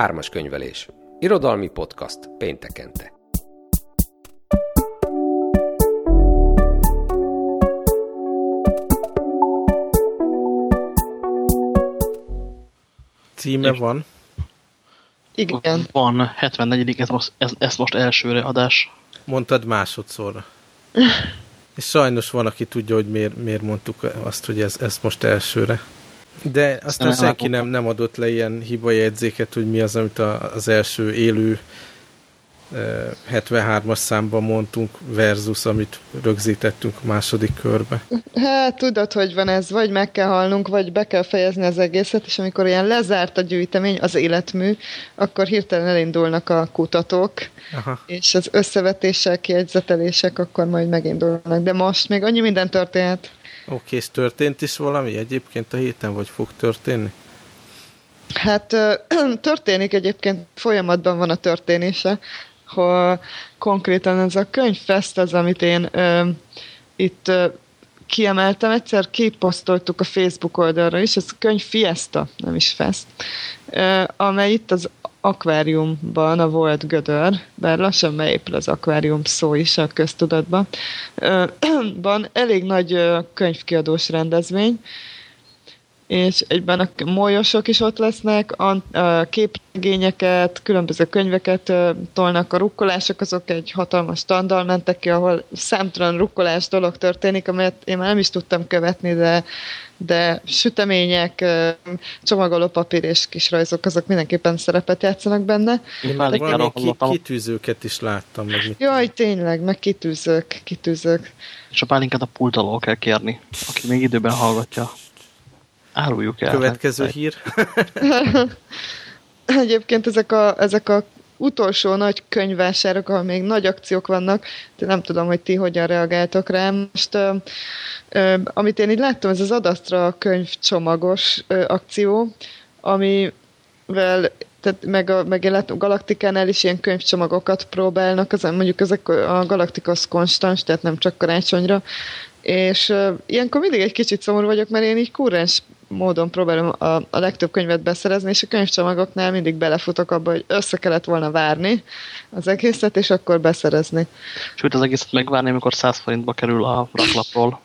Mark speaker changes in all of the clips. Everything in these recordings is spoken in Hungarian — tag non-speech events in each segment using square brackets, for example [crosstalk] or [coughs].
Speaker 1: Ármas könyvelés. Irodalmi podcast péntekente.
Speaker 2: Címe van?
Speaker 3: Igen.
Speaker 4: Van, 74. Ez most, ez, ez most elsőre adás.
Speaker 2: Mondtad másodszorra. [laughs] És sajnos van, aki tudja, hogy miért, miért mondtuk azt, hogy ez, ez most elsőre. De aztán
Speaker 4: nem
Speaker 2: senki nem, nem adott le ilyen hibajegyzéket, hogy mi az, amit a, az első élő eh, 73-as számban mondtunk versus, amit rögzítettünk a második körbe.
Speaker 3: Hát tudod, hogy van ez, vagy meg kell halnunk, vagy be kell fejezni az egészet, és amikor ilyen lezárt a gyűjtemény, az életmű, akkor hirtelen elindulnak a kutatók,
Speaker 2: Aha.
Speaker 3: és az összevetések, kiegyzetelések akkor majd megindulnak. De most még annyi minden történhet.
Speaker 2: Oké, és történt is valami egyébként a héten, vagy fog történni?
Speaker 3: Hát [clears throat] történik egyébként, folyamatban van a történése, ha konkrétan ez a könyvfest az, amit én ö, itt ö, kiemeltem, egyszer kiposztoltuk a Facebook oldalra is, ez a könyv Fiesta, nem is Fest, ö, amely itt az akváriumban, a volt gödör, bár lassan beépül az akvárium szó is a köztudatban, [clears throat] van elég nagy könyvkiadós rendezvény, és egyben a molyosok is ott lesznek, a, a képregényeket, különböző könyveket tolnak a rukkolások, azok egy hatalmas standal mentek ki, ahol számtalan rukkolás dolog történik, amelyet én már nem is tudtam követni, de, de sütemények, ö, csomagolópapír és kis rajzok, azok mindenképpen szerepet játszanak benne.
Speaker 4: Én pálinkáról
Speaker 2: Valami ki, kitűzőket is láttam. Meg mit
Speaker 3: Jaj, tényleg, meg kitűzők, kitűzők.
Speaker 4: és a pálinkát a pult alól kell kérni. Aki még időben hallgatja, áruljuk el.
Speaker 2: Következő
Speaker 4: Hát,
Speaker 2: hír. [laughs]
Speaker 3: Egyébként ezek a, ezek a utolsó nagy könyvvásárok, ahol még nagy akciók vannak, de nem tudom, hogy ti hogyan reagáltok rá. Most, ö, ö, amit én így láttam, ez az Adastra könyvcsomagos ö, akció, amivel tehát meg a, meg én láttam, Galaktikánál is ilyen könyvcsomagokat próbálnak, az, mondjuk ezek a Galaktika az konstans, tehát nem csak karácsonyra, és uh, ilyenkor mindig egy kicsit szomorú vagyok, mert én így kurrens módon próbálom a, a legtöbb könyvet beszerezni, és a könyvcsomagoknál mindig belefutok abba, hogy össze kellett volna várni az egészet, és akkor beszerezni.
Speaker 4: Sőt, az egészet megvárni, amikor 100 forintba kerül a raklapról.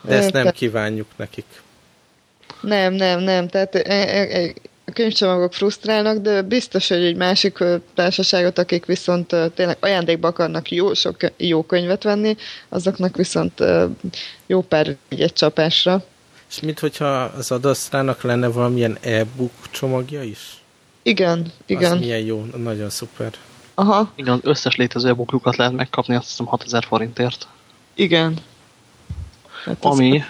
Speaker 2: De ezt nem
Speaker 3: Te-
Speaker 2: kívánjuk nekik.
Speaker 3: Nem, nem, nem. Tehát a könyvcsomagok frusztrálnak, de biztos, hogy egy másik társaságot, akik viszont tényleg ajándékba akarnak jó sok jó könyvet venni, azoknak viszont jó pár egy csapásra.
Speaker 2: És minthogyha az adasztrának lenne valamilyen e-book csomagja is?
Speaker 3: Igen,
Speaker 2: Az
Speaker 3: igen.
Speaker 2: milyen jó, nagyon szuper.
Speaker 3: Aha,
Speaker 4: Igen, az összes létező e lehet megkapni, azt hiszem 6000 forintért.
Speaker 3: igen. Hát az-
Speaker 4: Ami...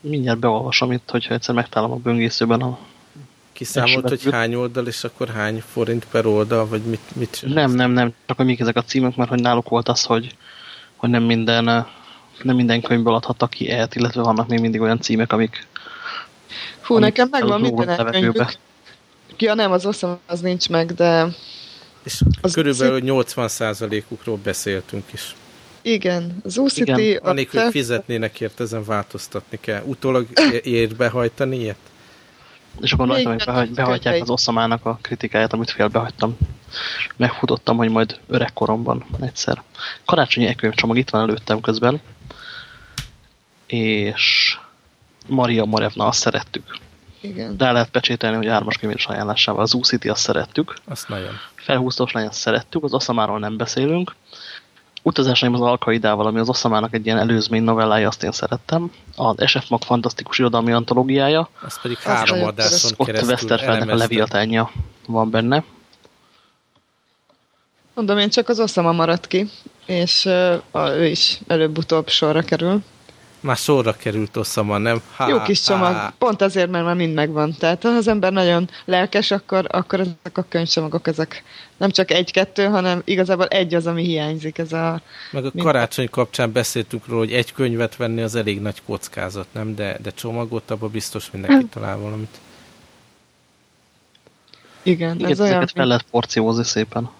Speaker 4: Mindjárt beolvasom itt, hogyha egyszer megtalálom a böngészőben a...
Speaker 2: Kiszámolt, hogy hány oldal, és akkor hány forint per oldal, vagy mit, mit
Speaker 4: Nem, nem, nem, csak hogy mik ezek a címök, mert hogy náluk volt az, hogy, hogy nem minden nem minden könyvből adhattak ki e illetve vannak még mindig olyan címek, amik
Speaker 3: Hú,
Speaker 4: Amit
Speaker 3: nekem megvan minden
Speaker 4: levegőbe.
Speaker 3: Ja, nem, az oszom, az nincs meg, de
Speaker 2: És
Speaker 3: Az
Speaker 2: körülbelül 80%-ukról beszéltünk is.
Speaker 3: igen, az UCT,
Speaker 4: Igen,
Speaker 3: a
Speaker 2: Anélkül, hogy fizetnének ért, ezen változtatni kell. Utólag ér behajtani ilyet?
Speaker 4: És akkor rajta meg behagy, behajtják az oszamának a kritikáját, amit félbehagytam. Megfutottam, hogy majd öregkoromban egyszer. Karácsonyi elkönyvcsomag itt van előttem közben. És Maria Morevna, azt szerettük.
Speaker 3: Igen.
Speaker 4: De el lehet pecsételni, hogy ármas könyvés ajánlásával. Az UCT azt szerettük.
Speaker 2: Azt nagyon.
Speaker 4: Felhúztós lány azt szerettük, az oszamáról nem beszélünk. Utazásaim az Alkaidával, ami az oszamának egy ilyen előzmény novellája, azt én szerettem. Az SF Mag fantasztikus irodalmi antológiája.
Speaker 2: Az pedig három adáson
Speaker 4: Ott
Speaker 2: keresztül
Speaker 4: Westerfeldnek a leviatánja van benne.
Speaker 3: Mondom, én csak az oszama maradt ki, és uh, ő is előbb-utóbb sorra kerül.
Speaker 2: Már sorra került Oszama, nem? Há,
Speaker 3: Jó kis csomag,
Speaker 2: há.
Speaker 3: pont azért, mert már mind megvan. Tehát ha az ember nagyon lelkes, akkor, akkor ezek a könyvcsomagok, ezek nem csak egy-kettő, hanem igazából egy az, ami hiányzik. Ez a,
Speaker 2: Meg a karácsony kapcsán beszéltünk róla, hogy egy könyvet venni az elég nagy kockázat, nem? De, de csomagot, abban biztos mindenki talál valamit.
Speaker 3: igen,
Speaker 4: Igen,
Speaker 3: ez olyan,
Speaker 4: ezeket fel lehet porciózni szépen.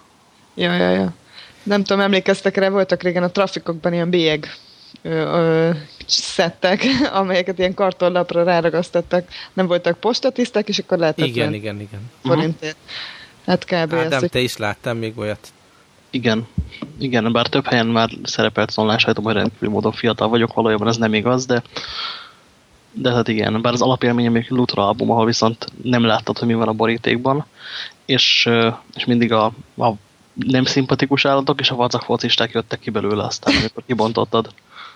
Speaker 3: Ja, ja, ja. Nem tudom, emlékeztek rá, voltak régen a trafikokban ilyen bélyeg ö, ö, szettek, [laughs] amelyeket ilyen kartonlapra ráragasztottak. Nem voltak postatisztek, és akkor lehetett
Speaker 2: Igen, igen, igen.
Speaker 3: forintért. Hát kb.
Speaker 2: Ádám,
Speaker 3: ezt,
Speaker 2: te is láttál még olyat?
Speaker 4: Igen. Igen, bár több helyen már szerepelt az online sajtom, hogy rendkívül módon fiatal vagyok, valójában ez nem igaz, de de hát igen, bár az alapélményem még Lutra album, ahol viszont nem láttad, hogy mi van a borítékban, és, és mindig a, a nem szimpatikus állatok és a vacak focisták jöttek ki belőle aztán, amikor kibontottad.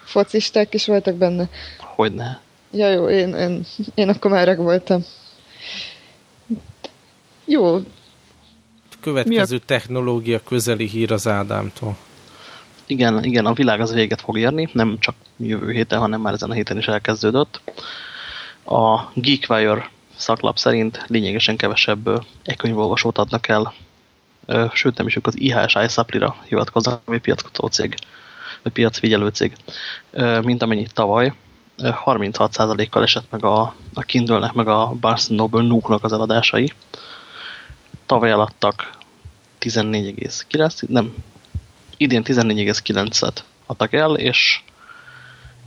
Speaker 3: Focisták is voltak benne.
Speaker 4: Hogyne.
Speaker 3: Ja jó, én, én, én akkor már öreg voltam. Jó,
Speaker 2: Következő technológia közeli hír az Ádámtól.
Speaker 4: Igen, igen, a világ az véget fog érni, nem csak jövő héten, hanem már ezen a héten is elkezdődött. A GeekWire szaklap szerint lényegesen kevesebb e-könyvolvasót adnak el, sőt nem is ők az IHS iSupply-ra hivatkoznak, ami piackutató cég, vagy piacfigyelő cég, mint amennyit tavaly. Ö, 36%-kal esett meg a, a Kindle-nek, meg a Barnes Noble Nook-nak az eladásai. Tavaly eladtak 14,9, nem, idén 14,9-et adtak el, és,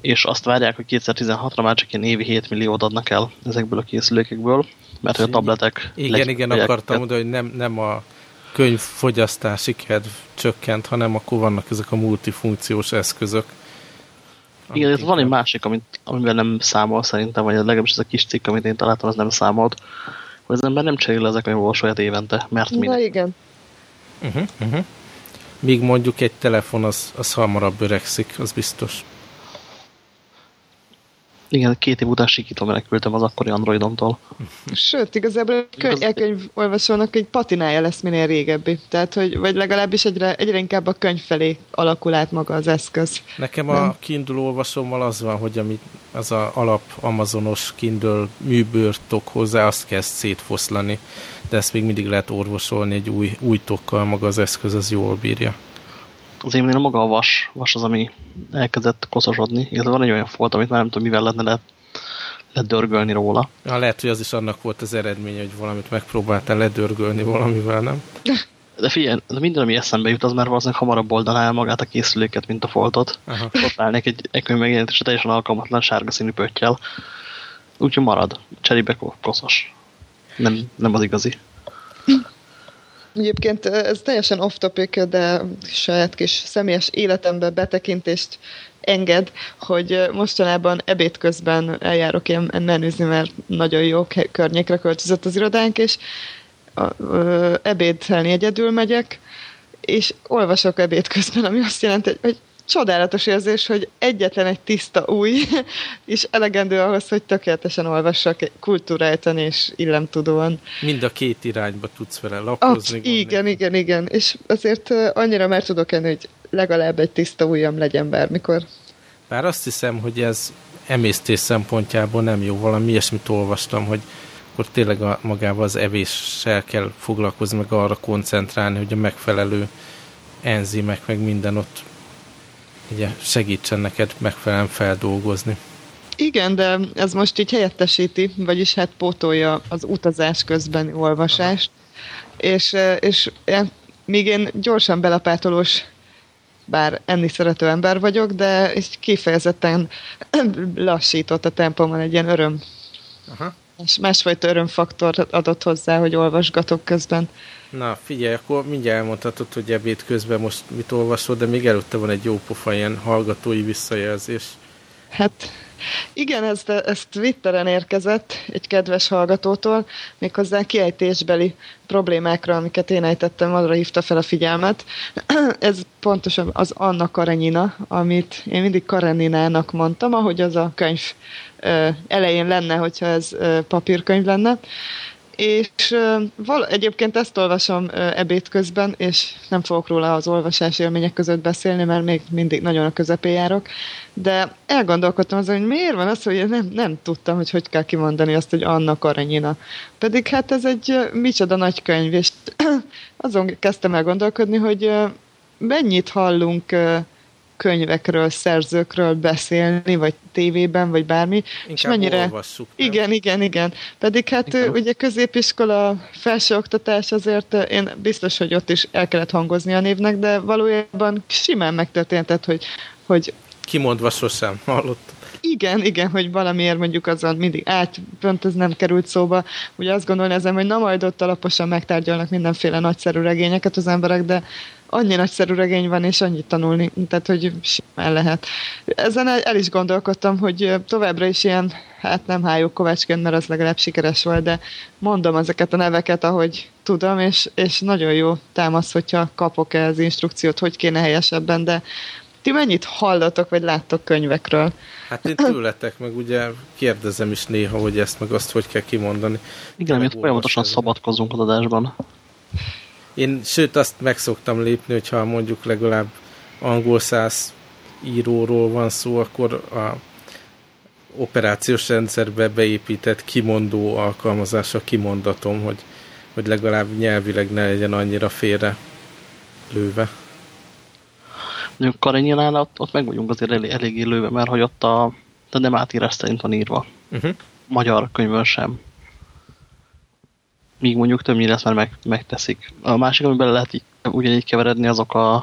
Speaker 4: és azt várják, hogy 2016-ra már csak ilyen évi 7 milliót adnak el ezekből a készülékekből, mert hogy a tabletek...
Speaker 2: Igen, igen, akartam mondani, hogy nem, nem a könyvfogyasztási kedv csökkent, hanem akkor vannak ezek a multifunkciós eszközök.
Speaker 4: Igen, ez van egy másik, amit, amivel nem számol szerintem, vagy legalábbis ez a kis cikk, amit én találtam, az nem számolt, hogy az ember nem cserél ezek a olvasóját évente, mert
Speaker 3: na
Speaker 4: minek.
Speaker 3: igen.
Speaker 2: Uh-huh, uh-huh. Míg mondjuk egy telefon az, az hamarabb öregszik, az biztos.
Speaker 4: Igen, két év után sikítva menekültem az akkori Androidomtól.
Speaker 3: Sőt, igazából a könyv, elkönyv olvasónak egy patinája lesz minél régebbi. Tehát, hogy, vagy legalábbis egyre, egyre inkább a könyv felé alakul át maga az eszköz.
Speaker 2: Nekem a
Speaker 3: Nem.
Speaker 2: Kindle olvasómmal az van, hogy ami az a alap amazonos Kindle műbőrtok hozzá, azt kezd szétfoszlani. De ezt még mindig lehet orvosolni egy új, új tokkal, maga az eszköz az jól bírja.
Speaker 4: Az én maga a vas, vas az, ami elkezdett koszosodni. Igazából van egy olyan folt, amit már nem tudom, mivel lehetne le, ledörgölni róla.
Speaker 2: Ja, lehet, hogy az is annak volt az eredménye, hogy valamit megpróbáltál ledörgölni valamivel, nem?
Speaker 4: De figyelj, de minden, ami eszembe jut, az már valószínűleg hamarabb oldaná el magát a készüléket, mint a foltot.
Speaker 2: Aha.
Speaker 4: Ott állnék egy ekkönyv megjelenítése teljesen alkalmatlan sárga színű pöttyel. Úgyhogy marad. Cserébe ko- koszos. Nem, nem az igazi.
Speaker 3: Egyébként ez teljesen off-topic, de saját kis személyes életembe betekintést enged, hogy mostanában ebéd közben eljárok ilyen menüzni, mert nagyon jó környékre költözött az irodánk, és ebédhelni egyedül megyek, és olvasok ebéd közben, ami azt jelenti, hogy csodálatos érzés, hogy egyetlen egy tiszta új, [laughs] és elegendő ahhoz, hogy tökéletesen olvassak kultúrájtan és illemtudóan.
Speaker 2: Mind a két irányba tudsz vele lapozni.
Speaker 3: igen,
Speaker 2: gondolni.
Speaker 3: igen, igen. És azért annyira már tudok enni, hogy legalább egy tiszta ujjam legyen bármikor.
Speaker 2: Bár azt hiszem, hogy ez emésztés szempontjából nem jó. Valami ilyesmit olvastam, hogy akkor tényleg a, magával az evéssel kell foglalkozni, meg arra koncentrálni, hogy a megfelelő enzimek, meg minden ott ugye segítsen neked megfelelően feldolgozni.
Speaker 3: Igen, de ez most így helyettesíti, vagyis hát pótolja az utazás közbeni olvasást. És, és én, míg én gyorsan belapátolós, bár enni szerető ember vagyok, de egy kifejezetten [clears throat] lassított a tempomon egy ilyen öröm,
Speaker 2: Aha.
Speaker 3: és másfajta örömfaktor adott hozzá, hogy olvasgatok közben.
Speaker 2: Na, figyelj, akkor mindjárt elmondhatod, hogy ebéd közben most mit olvasod, de még előtte van egy jó pofa ilyen hallgatói visszajelzés.
Speaker 3: Hát igen, ez, ez Twitteren érkezett egy kedves hallgatótól, méghozzá kiejtésbeli problémákra, amiket én ejtettem, arra hívta fel a figyelmet. [clears throat] Ez pontosan az Anna Karenina, amit én mindig Kareninának mondtam, ahogy az a könyv elején lenne, hogyha ez papírkönyv lenne. És val- egyébként ezt olvasom ebéd közben, és nem fogok róla az olvasás élmények között beszélni, mert még mindig nagyon a közepén járok. De elgondolkodtam azon, hogy miért van az, hogy én nem, nem tudtam, hogy hogy kell kimondani azt, hogy Anna Karenyina. Pedig hát ez egy micsoda nagy könyv, és [clears throat] azon kezdtem el gondolkodni, hogy mennyit hallunk könyvekről, szerzőkről beszélni, vagy tévében, vagy bármi, és
Speaker 2: Inkább
Speaker 3: mennyire...
Speaker 2: olvassuk. nem?
Speaker 3: Igen, igen, igen. Pedig hát.
Speaker 4: Igen.
Speaker 3: ugye középiskola, felsőoktatás azért én biztos, hogy ott is el kellett hangozni a névnek, de valójában simán megtörténtett, hogy, hogy
Speaker 2: kimondva sosem hallottam.
Speaker 3: Igen, igen, hogy valamiért mondjuk azon mindig át, pont ez nem került szóba. Ugye azt gondolni ezen, hogy na majd ott alaposan megtárgyalnak mindenféle nagyszerű regényeket az emberek, de annyi nagyszerű regény van, és annyit tanulni, tehát hogy simán lehet. Ezen el, is gondolkodtam, hogy továbbra is ilyen, hát nem hájuk kovácsként, mert az legalább sikeres volt, de mondom ezeket a neveket, ahogy tudom, és, és nagyon jó támasz, hogyha kapok-e az instrukciót, hogy kéne helyesebben, de ti mennyit hallatok, vagy láttok könyvekről?
Speaker 2: Hát én tőletek, meg ugye kérdezem is néha, hogy ezt meg azt hogy kell kimondani.
Speaker 4: Igen, mert folyamatosan szabadkozunk az adásban.
Speaker 2: Én sőt azt meg szoktam lépni, hogyha mondjuk legalább angol száz íróról van szó, akkor a operációs rendszerbe beépített kimondó alkalmazása kimondatom, hogy, hogy legalább nyelvileg ne legyen annyira félre lőve.
Speaker 4: Mondjuk Karenyinál ott, ott meg vagyunk azért elég, eléggé lőve, mert hogy ott a, de nem átírás szerint van írva. Uh -huh. Magyar könyvön sem. Míg mondjuk többnyire ezt már meg, megteszik. A másik, amiben lehet így, ugyanígy keveredni, azok a,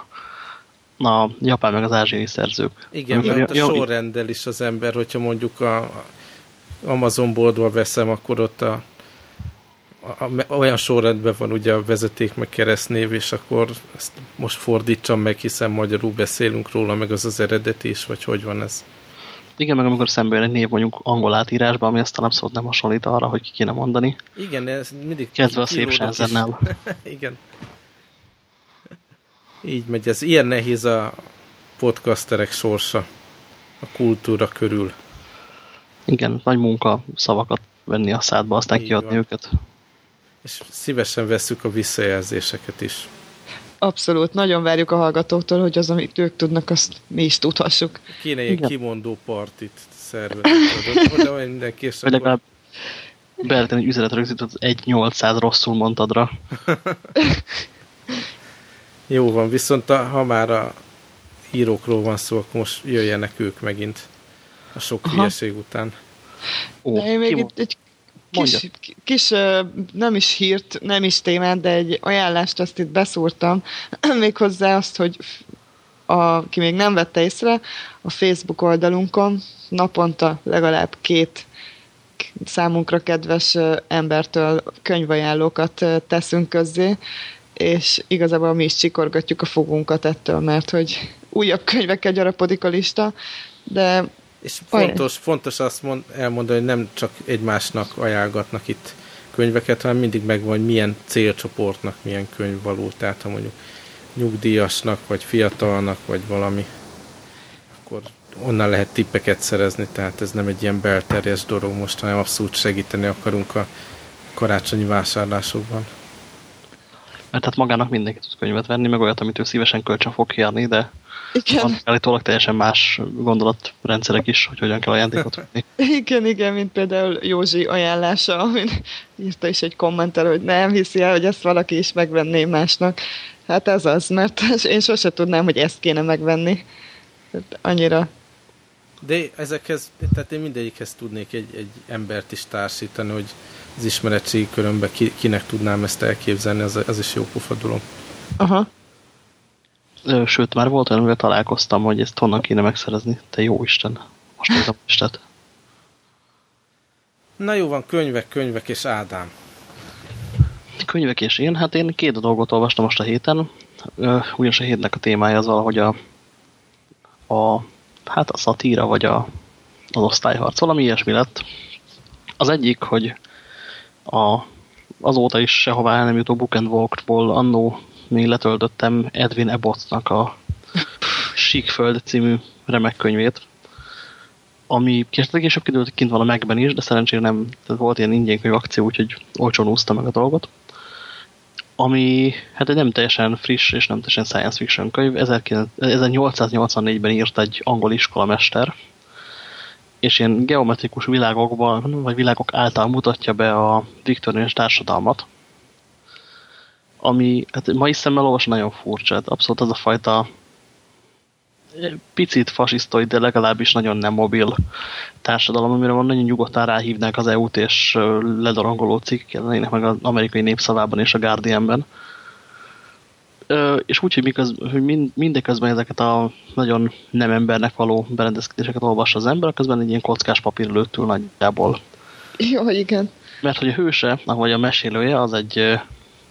Speaker 4: a japán meg az ázsiai szerzők.
Speaker 2: Igen, mert a, a sorrenddel is az ember, hogyha mondjuk a Amazon boldva veszem, akkor ott a a, a, olyan sorrendben van ugye a vezeték meg keresztnév, és akkor ezt most fordítsam meg, hiszen magyarul beszélünk róla, meg az az eredeti is, vagy hogy van ez?
Speaker 4: Igen, meg amikor szembe jön egy név mondjuk angol átírásban, ami aztán abszolút nem hasonlít arra, hogy ki kéne mondani.
Speaker 2: Igen, ez mindig...
Speaker 4: Kezdve a szép sázernál. [laughs]
Speaker 2: Igen. Így megy ez. Ilyen nehéz a podcasterek sorsa a kultúra körül.
Speaker 4: Igen, nagy munka szavakat venni a szádba, aztán Így kiadni van. őket.
Speaker 2: És szívesen veszük a visszajelzéseket is.
Speaker 3: Abszolút, nagyon várjuk a hallgatóktól, hogy az, amit ők tudnak, azt mi is tudhassuk.
Speaker 2: Kéne egy kimondó partit szervezni. Oda mindenki, és
Speaker 4: Vagy legalább beállítani egy üzenet rögzített az 1-800 rosszul mondtadra. [laughs]
Speaker 2: Jó van, viszont a, ha már a írókról van szó, akkor most jöjjenek ők megint a sok Aha. hülyeség után.
Speaker 3: Ó, De én még itt egy kis, kis, nem is hírt, nem is témát, de egy ajánlást azt itt beszúrtam, [clears throat] méghozzá azt, hogy a, aki még nem vette észre, a Facebook oldalunkon naponta legalább két számunkra kedves embertől könyvajánlókat teszünk közzé, és igazából mi is csikorgatjuk a fogunkat ettől, mert hogy újabb könyvekkel gyarapodik a lista, de
Speaker 2: és fontos, fontos azt mond, elmondani, hogy nem csak egymásnak ajánlgatnak itt könyveket, hanem mindig megvan, hogy milyen célcsoportnak milyen könyv való. Tehát ha mondjuk nyugdíjasnak, vagy fiatalnak, vagy valami, akkor onnan lehet tippeket szerezni, tehát ez nem egy ilyen belterjes dolog most, hanem abszolút segíteni akarunk a karácsonyi vásárlásokban.
Speaker 4: Mert hát magának mindenki tud könyvet venni, meg olyat, amit ő szívesen kölcsön fog kérni, de igen. Állítólag teljesen más gondolatrendszerek is, hogy hogyan kell ajándékot venni. [laughs]
Speaker 3: Igen, igen, mint például Józsi ajánlása, amin írta is egy kommentel, hogy nem hiszi el, hogy ezt valaki is megvenné másnak. Hát ez az, mert [laughs] én sose tudnám, hogy ezt kéne megvenni. Hát annyira
Speaker 2: de ezekhez, tehát én mindegyikhez tudnék egy, egy embert is társítani, hogy az ismeretségi körömben ki, kinek tudnám ezt elképzelni, az, az is jó pofa dolog.
Speaker 3: Aha.
Speaker 4: Sőt, már volt olyan, amivel találkoztam, hogy ezt honnan kéne megszerezni. Te jó Isten, most ez a Istet.
Speaker 2: Na jó van, könyvek, könyvek és Ádám.
Speaker 4: Könyvek és én? Hát én két dolgot olvastam most a héten. Ugyanis a hétnek a témája az valahogy a, a hát a szatíra, vagy a, az osztályharc. Valami ilyesmi lett. Az egyik, hogy a, azóta is sehová el nem jutó Book and Walk-ból annó még letöltöttem Edwin Ebbottnak a Síkföld című remek könyvét, ami kiderült, hogy kint van a megben is, de szerencsére nem, tehát volt ilyen ingyen könyv akció, úgyhogy olcsón úszta meg a dolgot. Ami hát egy nem teljesen friss és nem teljesen science fiction könyv, 1884-ben írt egy angol iskolamester, és ilyen geometrikus világokban, vagy világok által mutatja be a viktoriánus társadalmat, ami hát mai szemmel olvas nagyon furcsa. Hát abszolút az a fajta eh, picit fasisztoi, de legalábbis nagyon nem mobil társadalom, amire van nagyon nyugodtan ráhívnák az EU-t, és ledorongoló cikk lennének meg az amerikai népszavában és a Guardianben. És úgy, hogy, miköz, hogy mind, mindeközben ezeket a nagyon nem embernek való berendezkedéseket olvassa az ember, közben egy ilyen kockás papír lőttül nagyjából.
Speaker 3: Jó, igen.
Speaker 4: Mert hogy a hőse, ahogy a mesélője, az egy,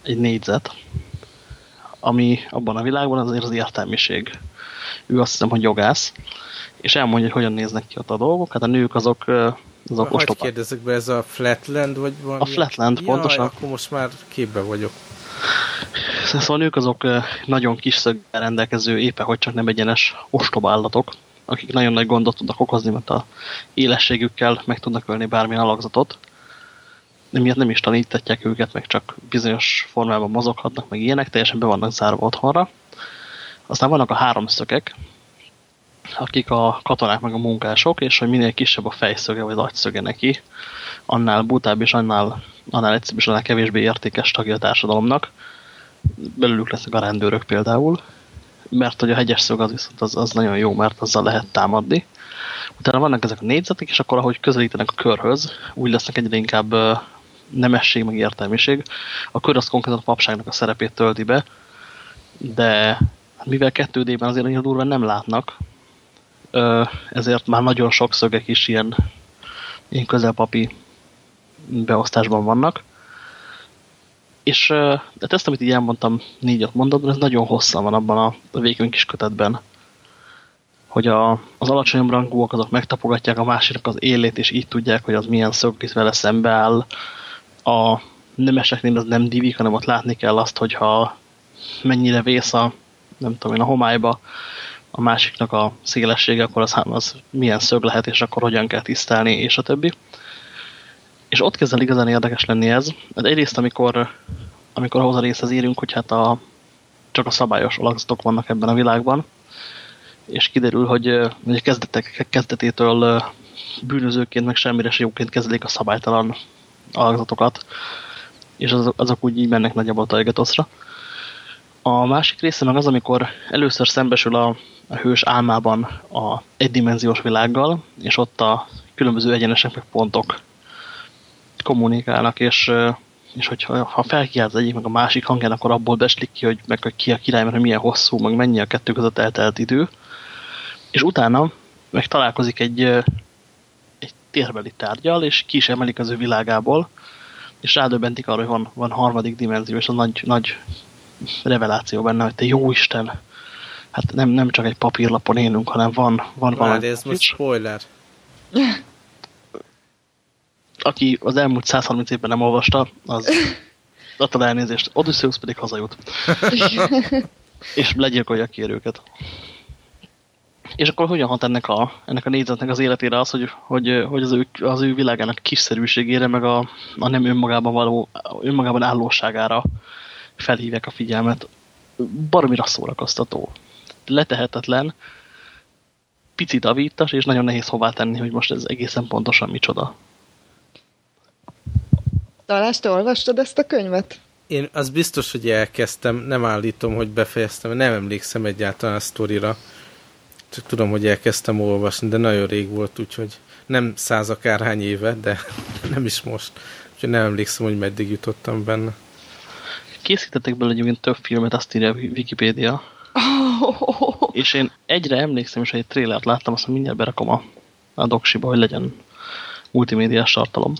Speaker 4: egy négyzet, ami abban a világban azért az értelmiség. Ő azt hiszem, hogy jogász, és elmondja, hogy hogyan néznek ki ott a dolgok. Hát a nők azok, azok
Speaker 2: Hogy kérdezzek be, ez a Flatland, vagy valami?
Speaker 4: A Flatland, ja, pontosan.
Speaker 2: akkor most már képbe vagyok.
Speaker 4: Szóval a nők azok nagyon kis szöggel rendelkező, éppen hogy csak nem egyenes ostobállatok, akik nagyon nagy gondot tudnak okozni, mert a élességükkel meg tudnak ölni bármilyen alakzatot. De miatt nem is tanítatják őket, meg csak bizonyos formában mozoghatnak, meg ilyenek, teljesen be vannak zárva otthonra. Aztán vannak a háromszögek, akik a katonák meg a munkások, és hogy minél kisebb a fejszöge vagy agyszöge neki, annál butább és annál, annál egyszerűbb és annál kevésbé értékes tagja a társadalomnak. Belülük lesznek a rendőrök például, mert hogy a hegyes szög az viszont az, az nagyon jó, mert azzal lehet támadni. Utána vannak ezek a négyzetek, és akkor ahogy közelítenek a körhöz, úgy lesznek egyre inkább nemesség, meg értelmiség. A kör az konkrétan a papságnak a szerepét tölti be, de mivel 2D-ben azért annyira durván nem látnak, ezért már nagyon sok szögek is ilyen, ilyen közelpapi beosztásban vannak. És de ezt, amit így elmondtam négy-öt mondatban, ez nagyon hosszan van abban a, a vékony kis kötetben, hogy a, az alacsonyabb rangúak azok megtapogatják a másiknak az élét, és így tudják, hogy az milyen szög vele szembeáll. A nemeseknél az nem divik, hanem ott látni kell azt, hogyha mennyire vész a, nem tudom én, a homályba a másiknak a szélessége, akkor az, az milyen szög lehet, és akkor hogyan kell tisztelni, és a többi. És ott kezd el igazán érdekes lenni ez. Hát egyrészt, amikor, amikor ahhoz a részhez érünk, hogy hát a, csak a szabályos alakzatok vannak ebben a világban, és kiderül, hogy, hogy kezdetek, kezdetétől bűnözőként, meg semmire se jóként kezelik a szabálytalan alakzatokat, és azok, azok úgy így mennek nagyjából a Taigatoszra. A másik része meg az, amikor először szembesül a, a hős álmában a egydimenziós világgal, és ott a különböző egyenesek meg pontok kommunikálnak, és, és hogyha ha felkiált az egyik meg a másik hangján, akkor abból beslik ki, hogy meg ki a király, mert milyen hosszú, meg mennyi a kettő között eltelt idő. És utána meg találkozik egy, egy térbeli tárgyal, és ki is emelik az ő világából, és rádöbbentik arra, hogy van, van harmadik dimenzió, és a nagy, nagy reveláció benne, hogy te jó Isten, hát nem, nem csak egy papírlapon élünk, hanem van, van
Speaker 2: valami. ez most spoiler. [laughs]
Speaker 4: Aki az elmúlt 130 évben nem olvasta, az [laughs] adta elnézést. Odysseus pedig hazajut. [laughs] és legyilkolja ki őket. És akkor hogyan hat ennek a, ennek a négyzetnek az életére az, hogy, hogy, hogy az, ő, az ő világának kiszerűségére, meg a, a nem önmagában való, önmagában állóságára felhívják a figyelmet. Baromira szórakoztató. Letehetetlen, picit avítas, és nagyon nehéz hová tenni, hogy most ez egészen pontosan micsoda.
Speaker 3: Talán te olvastad ezt a könyvet?
Speaker 2: Én az biztos, hogy elkezdtem, nem állítom, hogy befejeztem, nem emlékszem egyáltalán a sztorira. Csak tudom, hogy elkezdtem olvasni, de nagyon rég volt, úgyhogy nem száz akárhány éve, de [laughs] nem is most. Úgyhogy nem emlékszem, hogy meddig jutottam benne.
Speaker 4: Készítettek belőle egyébként több filmet, azt írja a Wikipédia. Oh. És én egyre emlékszem, és egy trélert láttam, azt mindjárt berakom a, a doksiba, hogy legyen multimédiás tartalom.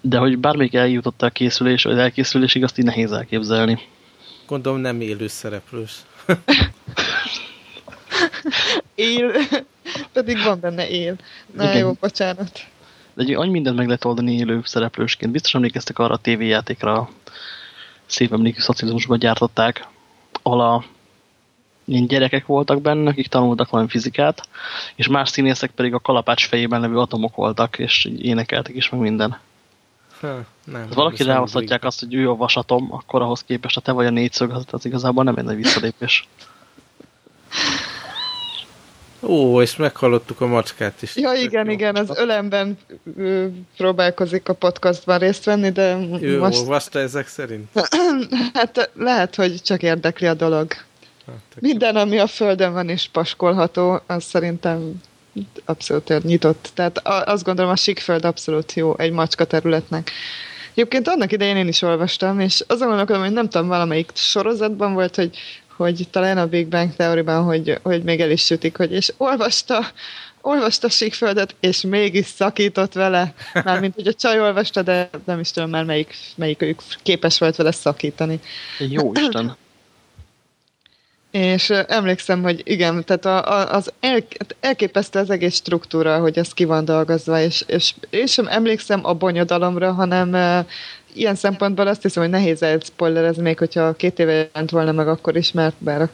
Speaker 4: De hogy bármelyik eljutott a készülés, vagy elkészülésig, azt így nehéz elképzelni.
Speaker 2: Gondolom nem élő szereplős. [laughs]
Speaker 3: él. Pedig van benne él. Na Igen. jó, bocsánat.
Speaker 4: De egy annyi mindent meg lehet oldani élő szereplősként. Biztos emlékeztek arra a tévéjátékra, szép emlékű szocializmusban gyártották, ahol a ilyen gyerekek voltak benne, akik tanultak valami fizikát, és más színészek pedig a kalapács fejében levő atomok voltak, és énekeltek is, meg minden. Ha, nem, ha valaki ráhozhatják azt, hogy ő a vasatom, akkor ahhoz képest, ha te vagy a négyszög, az, az igazából nem egy nagy visszalépés.
Speaker 2: Ó, és meghallottuk a macskát is.
Speaker 3: Ja, igen, jó. igen, az ölemben próbálkozik a podcastban részt venni, de
Speaker 2: ő most... olvasta ezek szerint? [clears throat]
Speaker 3: hát lehet, hogy csak érdekli a dolog. Hát, Minden, ami a földön van és paskolható, az szerintem abszolút nyitott. Tehát azt gondolom, a síkföld abszolút jó egy macska területnek. Egyébként annak idején én is olvastam, és azon gondolkodom, hogy nem tudom, valamelyik sorozatban volt, hogy, hogy talán a Big Bang teóriban, hogy, hogy még el is sütik, hogy és olvasta, olvasta Síkföldet, és mégis szakított vele. Mármint, hogy a csaj olvasta, de nem is tudom már melyik, melyik ők képes volt vele szakítani.
Speaker 4: Jó Isten!
Speaker 3: És emlékszem, hogy igen, tehát a, a, az el, elképesztő az egész struktúra, hogy ez ki van dolgozva, és, és én sem emlékszem a bonyodalomra, hanem uh, ilyen szempontból azt hiszem, hogy nehéz elspoilerezni, még hogyha két éve jelent volna meg akkor is, mert bár,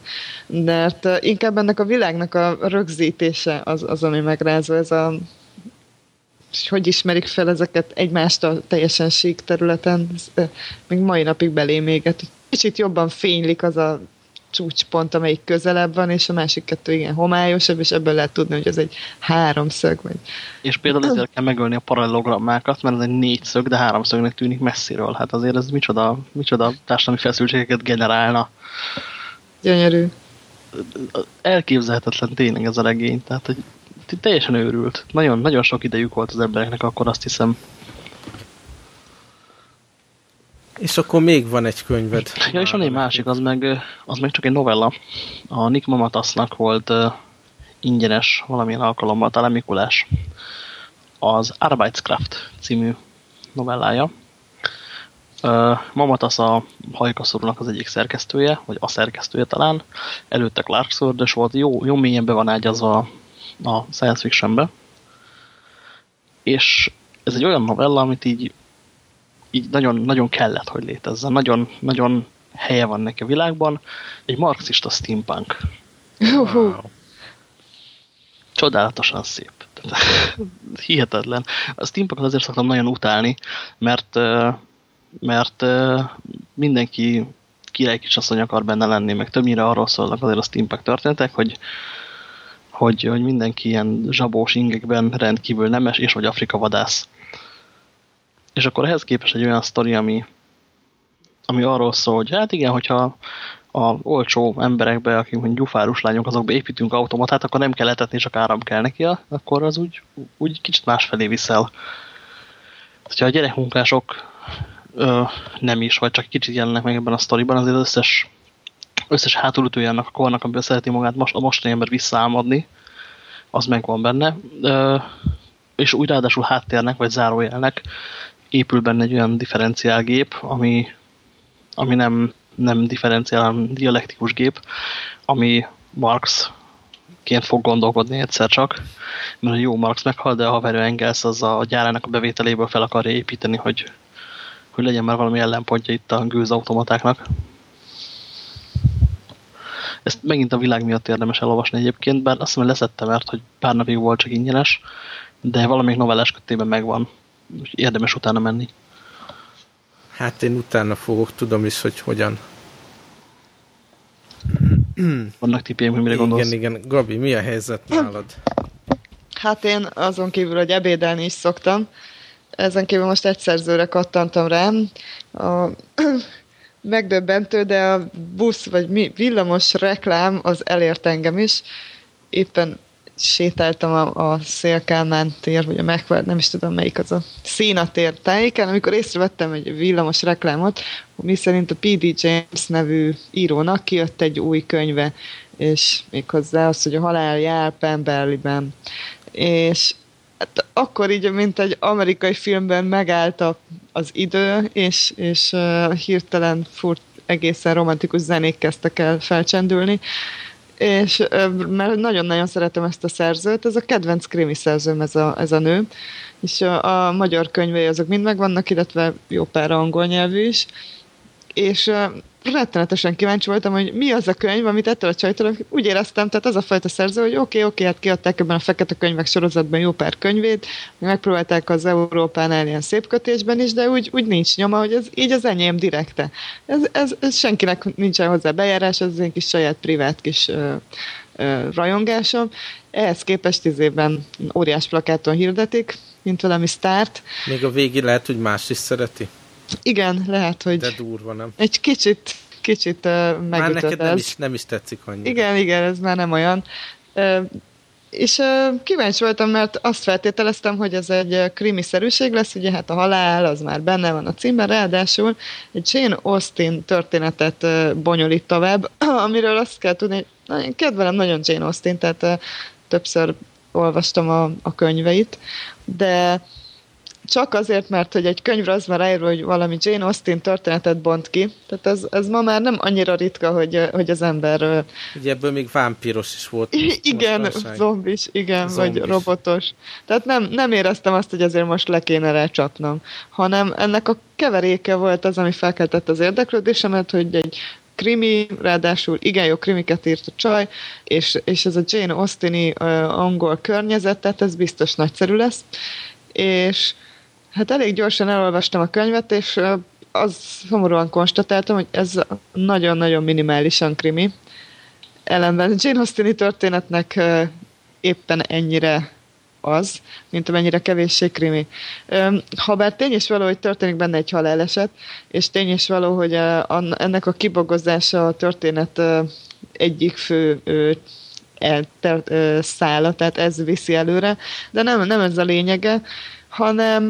Speaker 3: mert inkább ennek a világnak a rögzítése az, az ami megrázó, ez a hogy ismerik fel ezeket egymást a teljesen sík területen, ez, uh, még mai napig belém éget. Kicsit jobban fénylik az a csúcspont, amelyik közelebb van, és a másik kettő igen homályosabb, és ebből lehet tudni, hogy ez egy háromszög. Vagy...
Speaker 4: És például ezért kell megölni a parallelogrammákat, mert ez egy négyszög, de háromszögnek tűnik messziről. Hát azért ez micsoda, micsoda társadalmi feszültségeket generálna.
Speaker 3: Gyönyörű.
Speaker 4: Elképzelhetetlen tényleg ez a regény, tehát hogy teljesen őrült. Nagyon, nagyon sok idejük volt az embereknek, akkor azt hiszem.
Speaker 2: És akkor még van egy könyved.
Speaker 4: Ja, és van egy másik, az meg, az meg csak egy novella. A Nick Mamatasnak volt uh, ingyenes valamilyen alkalommal, talán Mikulás. Az Arbeitskraft című novellája. Uh, Mamatas a hajkaszorúnak az egyik szerkesztője, vagy a szerkesztője talán. Előtte Clark Sword, volt jó, jó mélyen be van ágyazva a science fictionbe. És ez egy olyan novella, amit így így nagyon, nagyon kellett, hogy létezzen. Nagyon, nagyon helye van neki a világban. Egy marxista steampunk. Wow. Csodálatosan szép. [laughs] Hihetetlen. A steampunkot azért szoktam nagyon utálni, mert, mert mindenki király kisasszony akar benne lenni, meg többnyire arról szólnak azért a steampunk történetek, hogy, hogy, hogy mindenki ilyen zsabós ingekben rendkívül nemes, és vagy Afrika vadász. És akkor ehhez képest egy olyan sztori, ami, ami arról szól, hogy hát igen, hogyha a olcsó emberekbe, akik mondjuk gyufárus lányok, azokba építünk automatát, akkor nem kell etetni, csak áram kell neki, akkor az úgy, úgy kicsit másfelé viszel. Ha a gyerekmunkások ö, nem is, vagy csak kicsit jelennek meg ebben a sztoriban, azért az összes, összes hátulütője annak a kornak, amiben szereti magát most, a mostani ember visszaámadni, az megvan benne. Ö, és úgy ráadásul háttérnek, vagy zárójelnek épül benne egy olyan differenciálgép, ami, ami nem, nem differenciál, hanem dialektikus gép, ami Marx ként fog gondolkodni egyszer csak, mert jó Marx meghal, de a haverő Engels az a gyárának a bevételéből fel akarja építeni, hogy, hogy legyen már valami ellenpontja itt a gőzautomatáknak. Ezt megint a világ miatt érdemes elolvasni egyébként, bár azt hiszem leszettem, mert hogy pár napig volt csak ingyenes, de valamelyik novellás kötében megvan érdemes utána menni.
Speaker 2: Hát én utána fogok, tudom is, hogy hogyan.
Speaker 4: Vannak tippjeim, hogy mire
Speaker 2: igen,
Speaker 4: gondolsz?
Speaker 2: Igen, igen. Gabi, mi a helyzet nálad?
Speaker 3: Hát én azon kívül, hogy ebédelni is szoktam, ezen kívül most egy szerzőre kattantam rám. A, [clears throat] megdöbbentő, de a busz vagy mi, villamos reklám az elért engem is. Éppen sétáltam a, a Szélkálmán tér, vagy a Megvált, nem is tudom melyik az a színatér tájéken, amikor észrevettem egy villamos reklámot, mi szerint a P.D. James nevű írónak kijött egy új könyve, és méghozzá az, hogy a halál jár Pemberliben. És hát akkor így, mint egy amerikai filmben megállt az idő, és, és uh, hirtelen furt egészen romantikus zenék kezdtek el felcsendülni, és mert nagyon-nagyon szeretem ezt a szerzőt, ez a kedvenc krimi szerzőm ez a, ez a nő, és a, a magyar könyvei azok mind megvannak, illetve jó pár angol nyelvű is, és rettenetesen kíváncsi voltam, hogy mi az a könyv, amit ettől a csajtól úgy éreztem, tehát az a fajta szerző, hogy oké, okay, oké, okay, hát kiadták ebben a fekete könyvek sorozatban jó pár könyvét, megpróbálták az Európánál ilyen szép kötésben is, de úgy, úgy nincs nyoma, hogy ez így az enyém direkte. Ez, ez, ez senkinek nincsen hozzá bejárás, ez az én kis saját privát kis ö, ö, rajongásom. Ehhez képest tíz évben óriás plakáton hirdetik, mint valami sztárt.
Speaker 2: Még a végén lehet, hogy más is szereti.
Speaker 3: Igen, lehet, hogy...
Speaker 2: De durva, nem?
Speaker 3: Egy kicsit, kicsit uh, megütött
Speaker 2: Már neked nem is, nem is tetszik annyira.
Speaker 3: Igen, igen, ez már nem olyan. Uh, és uh, kíváncsi voltam, mert azt feltételeztem, hogy ez egy krimiszerűség lesz, ugye hát a halál az már benne van a címben, ráadásul egy Jane Austen történetet uh, bonyolít tovább, [clears throat] amiről azt kell tudni, hogy én kedvelem nagyon Jane Austen, tehát uh, többször olvastam a, a könyveit, de csak azért, mert hogy egy könyvre az van ráírva, hogy valami Jane Austen történetet bont ki. Tehát ez, ez ma már nem annyira ritka, hogy, hogy az ember...
Speaker 2: Ugye ebből még vámpiros is volt. [laughs]
Speaker 3: Igen, zombis, igen, zombis. vagy robotos. Tehát nem, nem éreztem azt, hogy azért most le kéne rácsapnom, hanem ennek a keveréke volt az, ami felkeltett az érdeklődésemet, hogy egy krimi, ráadásul igen jó krimiket írt a csaj, és, és ez a Jane Austeni uh, angol környezet, tehát ez biztos nagyszerű lesz. És Hát elég gyorsan elolvastam a könyvet, és az szomorúan konstatáltam, hogy ez nagyon-nagyon minimálisan krimi. Ellenben Jane Austeni történetnek éppen ennyire az, mint amennyire kevéssé krimi. Habár tény is való, hogy történik benne egy haláleset, és tény is való, hogy ennek a kibogozása a történet egyik fő szála, tehát ez viszi előre, de nem, nem ez a lényege, hanem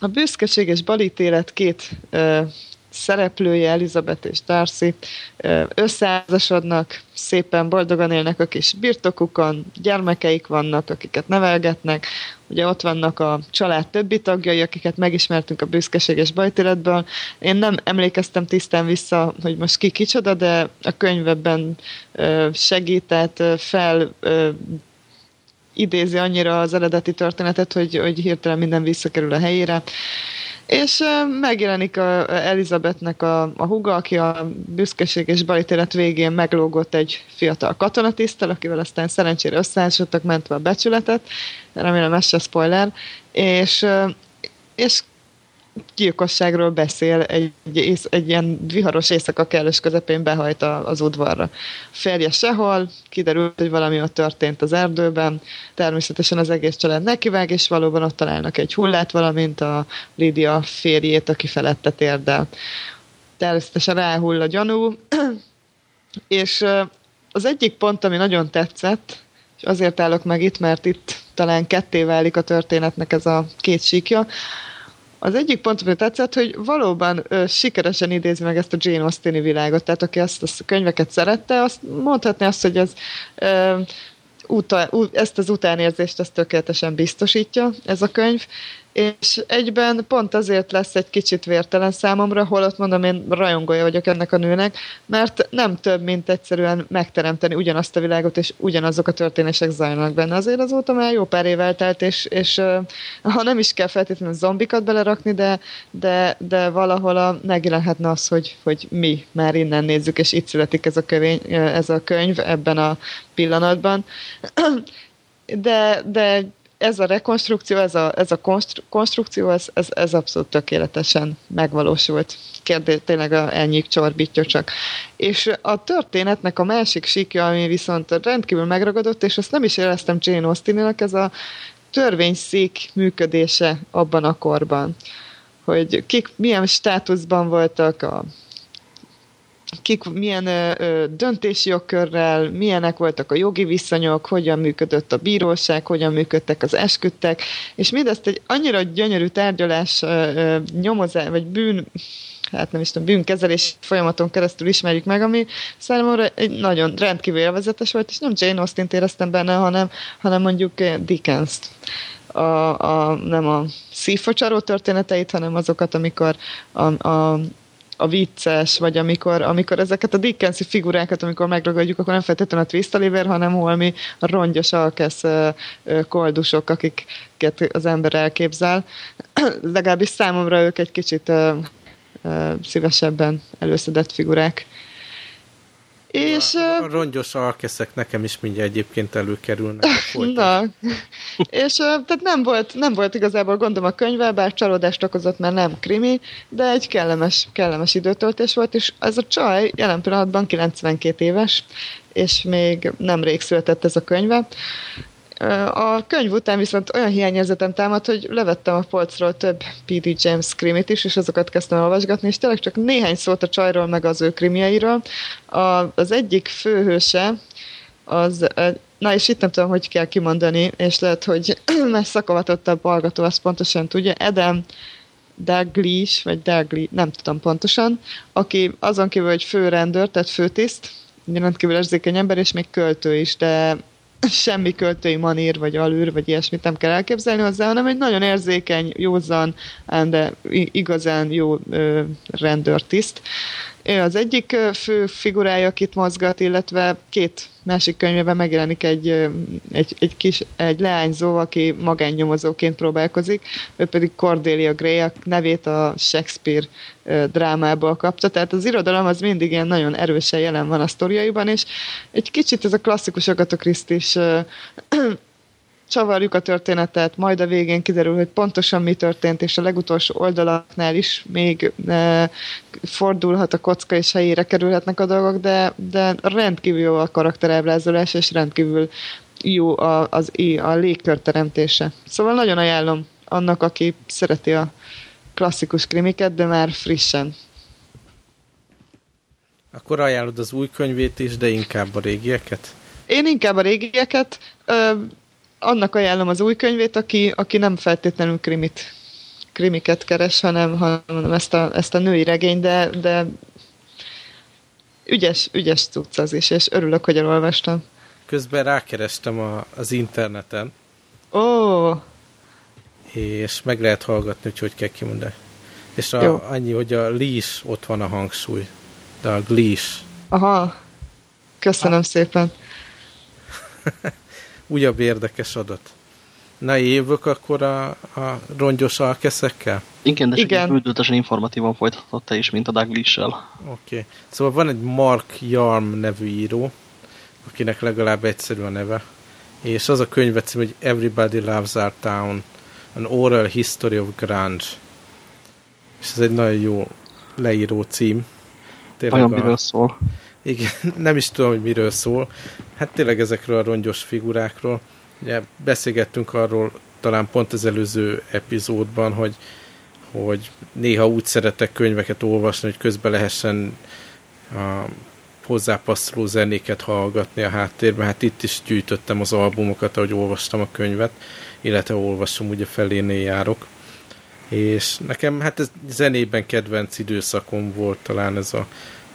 Speaker 3: a büszkeség és balítélet két szereplője, Elizabeth és Darcy összeházasodnak, szépen boldogan élnek a kis birtokukon, gyermekeik vannak, akiket nevelgetnek, ugye ott vannak a család többi tagjai, akiket megismertünk a büszkeség és bajtéletből. Én nem emlékeztem tisztán vissza, hogy most ki kicsoda, de a könyvben segített fel idézi annyira az eredeti történetet, hogy, hogy hirtelen minden visszakerül a helyére. És megjelenik a Elizabethnek a, a huga, aki a büszkeség és balítélet végén meglógott egy fiatal katonatisztel, akivel aztán szerencsére összehásodtak, mentve a becsületet, remélem ez se spoiler, és, és gyilkosságról beszél, egy, egy, egy ilyen viharos éjszaka kellős közepén behajt az udvarra. Férje sehol, kiderült, hogy valami ott történt az erdőben, természetesen az egész család nekivág, és valóban ott találnak egy hullát, valamint a Lídia férjét, aki felette térdel. Természetesen ráhull a gyanú, [clears throat] és az egyik pont, ami nagyon tetszett, és azért állok meg itt, mert itt talán ketté válik a történetnek ez a két síkja, az egyik pont, ami tetszett, hogy valóban ö, sikeresen idézi meg ezt a Jane Austen-i világot, tehát aki ezt, ezt a könyveket szerette, azt mondhatni azt, hogy ez ö, uta, ezt az utánérzést ezt tökéletesen biztosítja ez a könyv, és egyben pont azért lesz egy kicsit vértelen számomra, holott mondom, én rajongója vagyok ennek a nőnek, mert nem több, mint egyszerűen megteremteni ugyanazt a világot, és ugyanazok a történések zajlanak benne. Azért azóta már jó pár év eltelt, és, és ha nem is kell feltétlenül zombikat belerakni, de, de, de valahol a, megjelenhetne az, hogy, hogy mi már innen nézzük, és itt születik ez a, kövény, ez a könyv ebben a pillanatban. [clears throat] De, de ez a rekonstrukció, ez a, ez a konstrukció, ez, ez, ez abszolút tökéletesen megvalósult. Kérdés, tényleg a elnyik csorbítja csak. És a történetnek a másik síkja, ami viszont rendkívül megragadott, és ezt nem is éreztem Jane austen ez a törvényszék működése abban a korban. Hogy kik milyen státuszban voltak a kik milyen ö, ö, döntési jogkörrel, milyenek voltak a jogi viszonyok, hogyan működött a bíróság, hogyan működtek az esküdtek, és mindezt egy annyira gyönyörű tárgyalás, nyomozás, vagy bűn, hát nem is tudom, bűnkezelés folyamaton keresztül ismerjük meg, ami számomra egy nagyon rendkívül élvezetes volt, és nem Jane Austen-t éreztem benne, hanem, hanem mondjuk Dickens-t. A, a, nem a szívfocsaró történeteit, hanem azokat, amikor a, a a vicces, vagy amikor, amikor ezeket a Dickensi figurákat, amikor megragadjuk, akkor nem feltétlenül a Twistaliver, hanem holmi rongyos alkesz koldusok, akiket az ember elképzel. [clears throat] Legalábbis számomra ők egy kicsit szívesebben előszedett figurák.
Speaker 2: És, a, a rongyos alkeszek nekem is mindjárt egyébként előkerülnek. [laughs] Na,
Speaker 3: és tehát nem volt, nem volt igazából gondom a könyvvel, bár csalódást okozott, mert nem krimi, de egy kellemes, kellemes időtöltés volt, és ez a csaj jelen pillanatban 92 éves, és még nem rég született ez a könyve, a könyv után viszont olyan hiányérzetem támad, hogy levettem a polcról több P.D. James krimit is, és azokat kezdtem olvasgatni, és tényleg csak néhány szót a csajról, meg az ő krimieiről. A, az egyik főhőse, az, na és itt nem tudom, hogy kell kimondani, és lehet, hogy [clears throat] más szakavatottabb hallgató azt pontosan tudja, Edem Daglish, vagy Dagli, nem tudom pontosan, aki azon kívül, hogy főrendőr, tehát főtiszt, rendkívül érzékeny ember, és még költő is, de semmi költői manír, vagy alűr, vagy ilyesmit nem kell elképzelni hozzá, hanem egy nagyon érzékeny, józan, de igazán jó rendőrtiszt. Ő az egyik fő figurája, akit mozgat, illetve két másik könyvében megjelenik egy, egy, egy kis egy leányzó, aki magánnyomozóként próbálkozik, ő pedig Cordelia Gray, a nevét a Shakespeare drámából kapta, tehát az irodalom az mindig ilyen nagyon erősen jelen van a sztoriaiban, és egy kicsit ez a klasszikus Agatha Christie is csavarjuk a történetet, majd a végén kiderül, hogy pontosan mi történt, és a legutolsó oldalaknál is még e, fordulhat a kocka, és helyére kerülhetnek a dolgok, de, de rendkívül jó a karakterábrázolás, és rendkívül jó a, az, a légkör teremtése. Szóval nagyon ajánlom annak, aki szereti a klasszikus krimiket, de már frissen.
Speaker 2: Akkor ajánlod az új könyvét is, de inkább a régieket?
Speaker 3: Én inkább a régieket annak ajánlom az új könyvét, aki, aki nem feltétlenül krimit, krimiket keres, hanem, hanem ezt, a, ezt a női regény, de, de ügyes, ügyes cucc az is, és örülök, hogy elolvastam.
Speaker 2: Közben rákerestem a, az interneten.
Speaker 3: Ó! Oh.
Speaker 2: És meg lehet hallgatni, hogy hogy kell kimondani. És a, annyi, hogy a leash ott van a hangsúly. De a leash.
Speaker 3: Aha. Köszönöm ah. szépen. [laughs]
Speaker 2: újabb érdekes adat. Na jövök akkor a, a rongyos alkeszekkel?
Speaker 4: Igen, de Igen. bődöltesen informatívan folytatott te is, mint a Douglas-sel. Oké.
Speaker 2: Okay. Szóval van egy Mark Yarm nevű író, akinek legalább egyszerű a neve, és az a könyve cím, hogy Everybody Loves Our Town, An Oral History of Grunge. És ez egy nagyon jó leíró cím.
Speaker 4: Tényleg Olyan a... miről szól?
Speaker 2: Igen, [laughs] nem is tudom, hogy miről szól. Hát tényleg ezekről a rongyos figurákról. Ugye beszélgettünk arról talán pont az előző epizódban, hogy, hogy néha úgy szeretek könyveket olvasni, hogy közben lehessen a hozzápasszoló zenéket hallgatni a háttérben. Hát itt is gyűjtöttem az albumokat, ahogy olvastam a könyvet, illetve olvasom, ugye felénél járok. És nekem hát ez zenében kedvenc időszakom volt talán ez a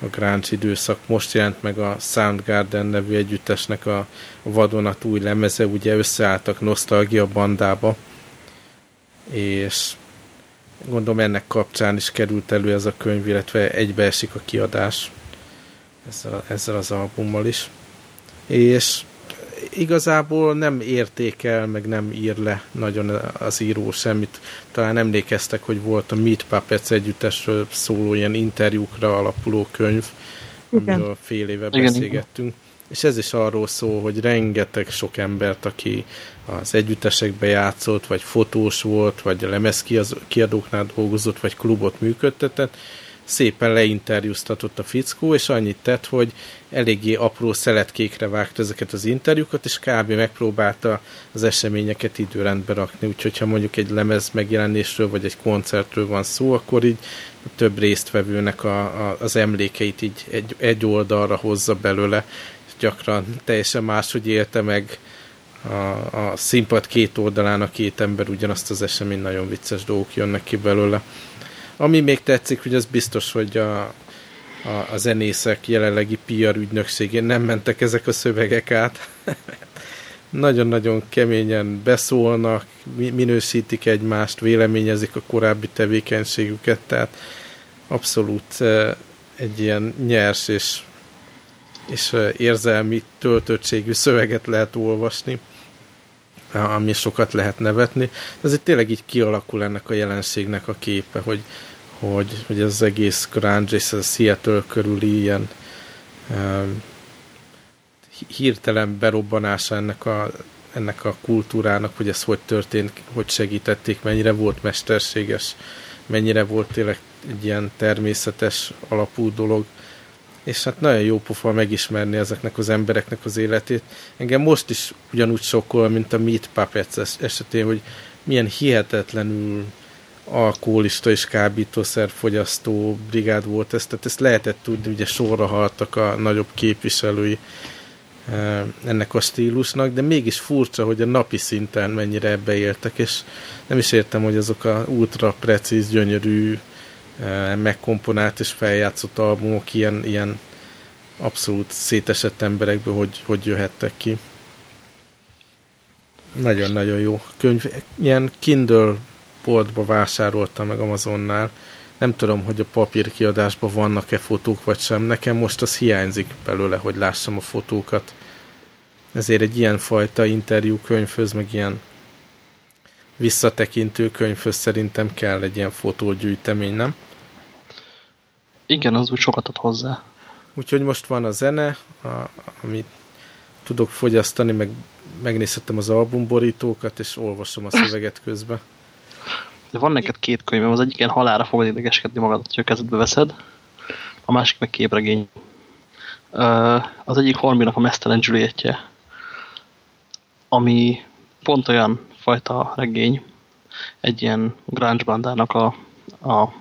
Speaker 2: a grunge időszak. Most jelent meg a Soundgarden nevű együttesnek a, vadonat új lemeze, ugye összeálltak Nostalgia bandába, és gondolom ennek kapcsán is került elő ez a könyv, illetve egybeesik a kiadás ezzel, ezzel az albummal is. És igazából nem értékel, meg nem ír le nagyon az író semmit. Talán emlékeztek, hogy volt a Meat Puppets együttesről szóló ilyen interjúkra alapuló könyv, Igen. amiről fél éve Igen. beszélgettünk. És ez is arról szól, hogy rengeteg sok embert, aki az együttesekbe játszott, vagy fotós volt, vagy a lemezkiadóknál dolgozott, vagy klubot működtetett, szépen leinterjúztatott a fickó, és annyit tett, hogy eléggé apró szeletkékre vágta ezeket az interjúkat, és kb. megpróbálta az eseményeket időrendbe rakni, úgyhogy ha mondjuk egy lemez megjelenésről, vagy egy koncertről van szó, akkor így több résztvevőnek a, a, az emlékeit így egy, egy oldalra hozza belőle, és gyakran teljesen máshogy élte meg a, a színpad két oldalán a két ember ugyanazt az esemény, nagyon vicces dolgok jönnek ki belőle. Ami még tetszik, hogy az biztos, hogy a, a, a zenészek jelenlegi PR ügynökségén nem mentek ezek a szövegek át. [laughs] Nagyon-nagyon keményen beszólnak, minősítik egymást, véleményezik a korábbi tevékenységüket, tehát abszolút egy ilyen nyers és, és érzelmi töltöttségű szöveget lehet olvasni ami sokat lehet nevetni. Ez egy tényleg így kialakul ennek a jelenségnek a képe, hogy, hogy, hogy az egész grunge és a Seattle körüli ilyen um, hirtelen berobbanása ennek a, ennek a kultúrának, hogy ez hogy történt, hogy segítették, mennyire volt mesterséges, mennyire volt tényleg egy ilyen természetes alapú dolog és hát nagyon jó pofa megismerni ezeknek az embereknek az életét. Engem most is ugyanúgy sokkol, mint a Meat Puppets esetén, hogy milyen hihetetlenül alkoholista és kábítószerfogyasztó brigád volt ez, tehát ezt lehetett tudni, ugye sorra haltak a nagyobb képviselői, ennek a stílusnak, de mégis furcsa, hogy a napi szinten mennyire ebbe éltek, és nem is értem, hogy azok a ultra precíz, gyönyörű, megkomponált és feljátszott albumok ilyen, ilyen abszolút szétesett emberekből, hogy, hogy jöhettek ki. Nagyon-nagyon jó könyv. Ilyen Kindle boltba vásároltam meg Amazonnál. Nem tudom, hogy a papírkiadásban vannak-e fotók vagy sem. Nekem most az hiányzik belőle, hogy lássam a fotókat. Ezért egy ilyen fajta interjú könyvhöz, meg ilyen visszatekintő könyvhöz szerintem kell egy ilyen fotógyűjtemény, nem?
Speaker 4: Igen, az úgy sokat ad hozzá.
Speaker 2: Úgyhogy most van a zene, a, amit tudok fogyasztani, meg megnézhettem az albumborítókat, és olvasom a szöveget közben.
Speaker 4: De van neked két könyvem, az egyik ilyen halára fogod idegeskedni magad, hogy a kezedbe veszed, a másik meg képregény. Az egyik Horminak a Mesztelen Julietje, ami pont olyan fajta regény, egy ilyen grunge bandának a, a,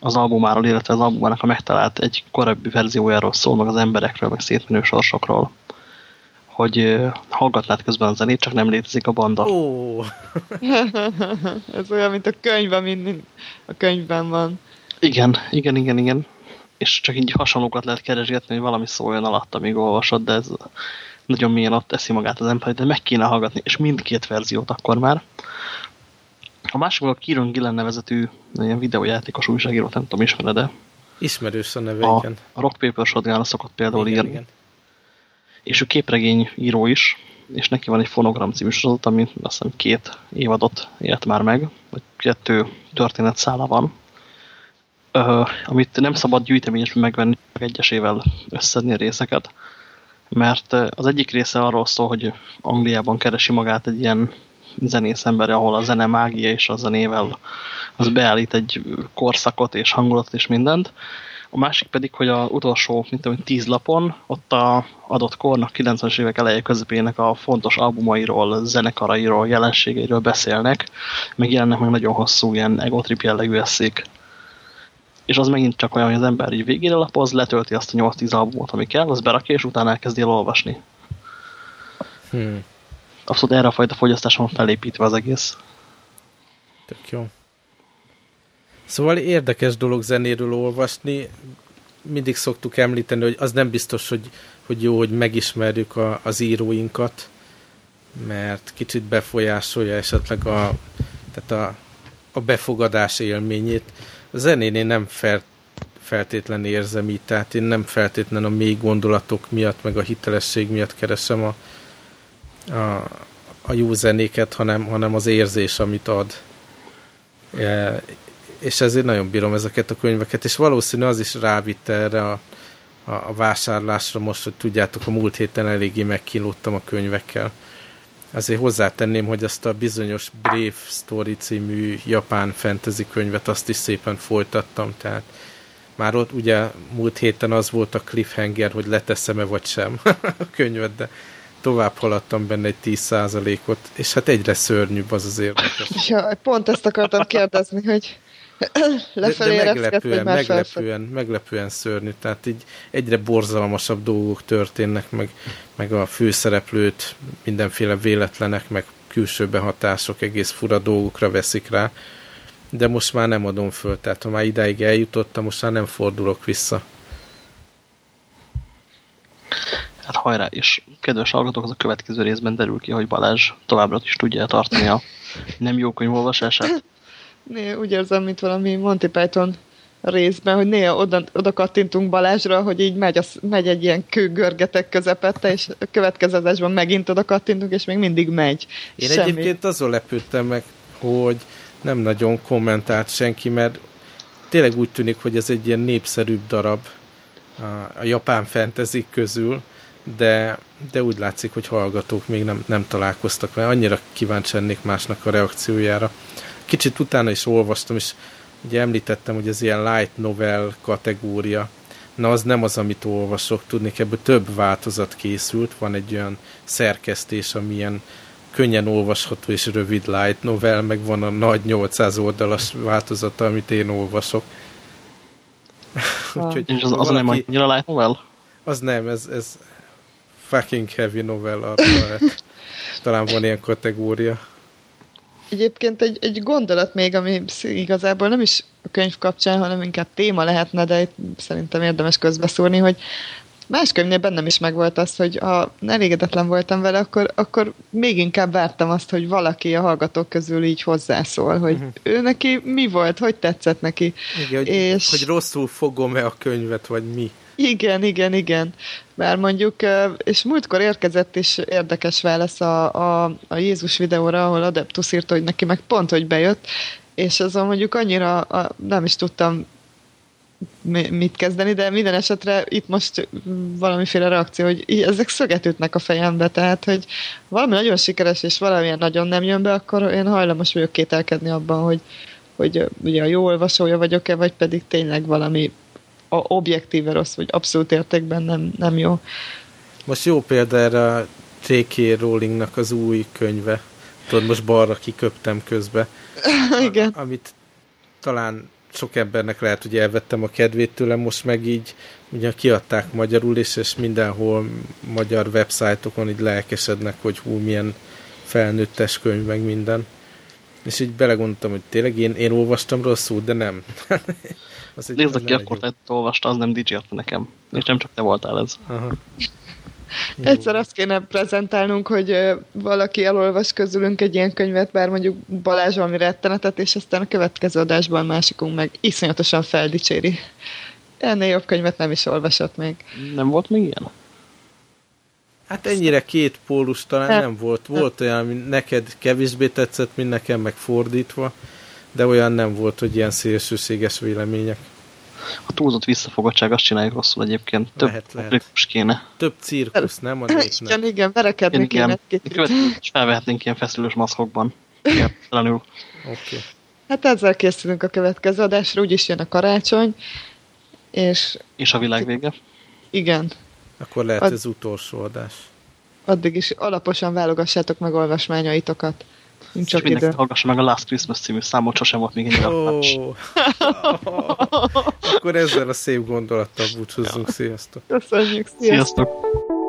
Speaker 4: az albumáról, illetve az albumának a megtalált egy korábbi verziójáról szól, meg az emberekről, meg szétmenő sorsokról hogy hallgatnád közben a zenét, csak nem létezik a banda.
Speaker 2: Oh. [laughs]
Speaker 3: Ez olyan, mint a könyv, ami a könyvben van.
Speaker 4: Igen, igen, igen, igen. És csak így hasonlókat lehet keresgetni, hogy valami szóljon alatt, amíg olvasod, de ez nagyon mélyen ott teszi magát az ember, de meg kéne hallgatni, és mindkét verziót akkor már. A másik a Kieron Gillen nevezetű ilyen videójátékos újságírót, nem tudom, ismered de
Speaker 2: Ismerős a neve, a, igen.
Speaker 4: A Rock Paper Shotgun szokott például igen, írni. Igen és ő képregény író is, és neki van egy fonogram című sorozat, ami azt hiszem két évadot élt már meg, vagy kettő történetszála van, uh, amit nem szabad gyűjteményesben megvenni, egyesével összedni a részeket, mert az egyik része arról szól, hogy Angliában keresi magát egy ilyen zenész ember, ahol a zene mágia és a zenével az beállít egy korszakot és hangulatot és mindent, a másik pedig, hogy a utolsó, mint tudom, tíz lapon, ott a adott kornak, 90-es évek eleje közepének a fontos albumairól, zenekarairól, jelenségeiről beszélnek, meg jelennek meg nagyon hosszú ilyen egotrip jellegű eszék. És az megint csak olyan, hogy az ember így végére lapoz, letölti azt a 8-10 albumot, ami kell, az berakja, és utána elkezdi el olvasni. Hmm. Abszolút erre a fajta fogyasztáson felépítve az egész.
Speaker 2: Tök jó. Szóval érdekes dolog zenéről olvasni. Mindig szoktuk említeni, hogy az nem biztos, hogy, hogy jó, hogy megismerjük a, az íróinkat, mert kicsit befolyásolja esetleg a, tehát a, a befogadás élményét. A zenén nem fel, feltétlenül érzem így, tehát én nem feltétlenül a mély gondolatok miatt, meg a hitelesség miatt keresem a, a, a jó zenéket, hanem, hanem az érzés, amit ad és ezért nagyon bírom ezeket a könyveket, és valószínű az is rávitte erre a, a, a vásárlásra most, hogy tudjátok, a múlt héten eléggé megkínlódtam a könyvekkel. Azért hozzátenném, hogy azt a bizonyos Brave Story című japán fantasy könyvet azt is szépen folytattam, tehát már ott ugye múlt héten az volt a cliffhanger, hogy leteszem-e vagy sem [laughs] a könyvet, de tovább haladtam benne egy 10%-ot, és hát egyre szörnyűbb az az [laughs] érdekes.
Speaker 3: Ja, pont ezt akartam kérdezni, hogy
Speaker 2: Lefelé [coughs] de, de meglepően, meglepően, meglepően szörnyű. Tehát így egyre borzalmasabb dolgok történnek, meg, meg a főszereplőt mindenféle véletlenek, meg külső behatások egész fura dolgokra veszik rá. De most már nem adom föl, tehát ha már idáig eljutottam, most már nem fordulok vissza.
Speaker 4: Hát hajrá, és kedves hallgatók, az a következő részben derül ki, hogy Balázs továbbra is tudja tartani a nem jó könyvolvasását.
Speaker 3: Néha úgy érzem, mint valami Monty Python részben, hogy néha oda, oda kattintunk Balázsra, hogy így megy, az, megy egy ilyen kőgörgetek közepette, és a következő megint oda kattintunk, és még mindig megy.
Speaker 2: Én Semmi. egyébként azon lepődtem meg, hogy nem nagyon kommentált senki, mert tényleg úgy tűnik, hogy ez egy ilyen népszerűbb darab a, japán fantasy közül, de, de úgy látszik, hogy hallgatók még nem, nem találkoztak mert Annyira kíváncsi lennék másnak a reakciójára kicsit utána is olvastam, és ugye említettem, hogy ez ilyen light novel kategória. Na, az nem az, amit olvasok. Tudni, ebből több változat készült. Van egy olyan szerkesztés, ami ilyen könnyen olvasható és rövid light novel, meg van a nagy 800 oldalas változata, amit én olvasok. [laughs]
Speaker 4: Úgyhogy és az, az valaki, nem annyira light novel?
Speaker 2: Az nem, ez, ez fucking heavy novel arra. [laughs] Talán van ilyen kategória.
Speaker 3: Egyébként egy, egy gondolat még, ami igazából nem is a könyv kapcsán, hanem inkább téma lehetne, de itt szerintem érdemes közbeszúrni, hogy más könyvnél bennem is megvolt az, hogy ha elégedetlen voltam vele, akkor, akkor még inkább vártam azt, hogy valaki a hallgatók közül így hozzászól, hogy uh-huh. ő neki mi volt, hogy tetszett neki.
Speaker 2: Igen, hogy, és... hogy rosszul fogom-e a könyvet, vagy mi.
Speaker 3: Igen, igen, igen. Mert mondjuk, és múltkor érkezett is érdekes válasz a, a, a Jézus videóra, ahol Adeptus írta, hogy neki meg pont, hogy bejött, és azon mondjuk annyira a, nem is tudtam mit kezdeni, de minden esetre itt most valamiféle reakció, hogy ezek szöget ütnek a fejembe, tehát, hogy valami nagyon sikeres, és valamilyen nagyon nem jön be, akkor én hajlamos vagyok kételkedni abban, hogy, hogy ugye a jó olvasója vagyok-e, vagy pedig tényleg valami a objektíve rossz, vagy abszolút értékben nem, nem jó.
Speaker 2: Most jó példa erre a J.K. Rowlingnak az új könyve. Tudod, most balra kiköptem közbe. [laughs]
Speaker 3: Igen.
Speaker 2: A, amit talán sok embernek lehet, hogy elvettem a kedvét tőlem, most meg így ugye kiadták magyarul is, és mindenhol magyar websájtokon így lelkesednek, hogy hú, milyen felnőttes könyv, meg minden. És így belegondoltam, hogy tényleg én, én olvastam rosszul, de nem. [laughs]
Speaker 4: az Nézd, aki akkor te olvasta, az nem dj nekem. És nem csak te voltál ez. Aha. [laughs]
Speaker 3: Egyszer azt kéne prezentálnunk, hogy valaki elolvas közülünk egy ilyen könyvet, bár mondjuk Balázs valami rettenetet, és aztán a következő adásban másikunk meg iszonyatosan feldicséri. Ennél jobb könyvet nem is olvasott még.
Speaker 4: Nem volt még ilyen?
Speaker 2: Hát ennyire két pólus talán nem, nem volt. Volt olyan, ami neked kevésbé tetszett, mint nekem, meg fordítva, de olyan nem volt, hogy ilyen szélsőséges vélemények.
Speaker 4: A túlzott visszafogottság azt csináljuk rosszul egyébként. Több lehet, lehet. kéne.
Speaker 2: Több cirkusz, nem a népnek.
Speaker 3: Igen, igen, verekedni kéne.
Speaker 4: És felvehetnénk ilyen feszülős maszkokban. Oké.
Speaker 2: Okay.
Speaker 3: Hát ezzel készülünk a következő adásra, úgyis jön a karácsony, és...
Speaker 4: És a világ vége.
Speaker 3: Igen.
Speaker 2: Akkor lehet Ad... ez utolsó adás.
Speaker 3: Addig is alaposan válogassátok meg olvasmányaitokat.
Speaker 4: Nincs csak mindenki idő. hallgassa meg a Last Christmas című számot, sosem volt még ennyire
Speaker 2: oh. Akkor ezzel a szép gondolattal búcsúzzunk. Sziasztok!
Speaker 3: Köszönjük,
Speaker 4: sziasztok! sziasztok.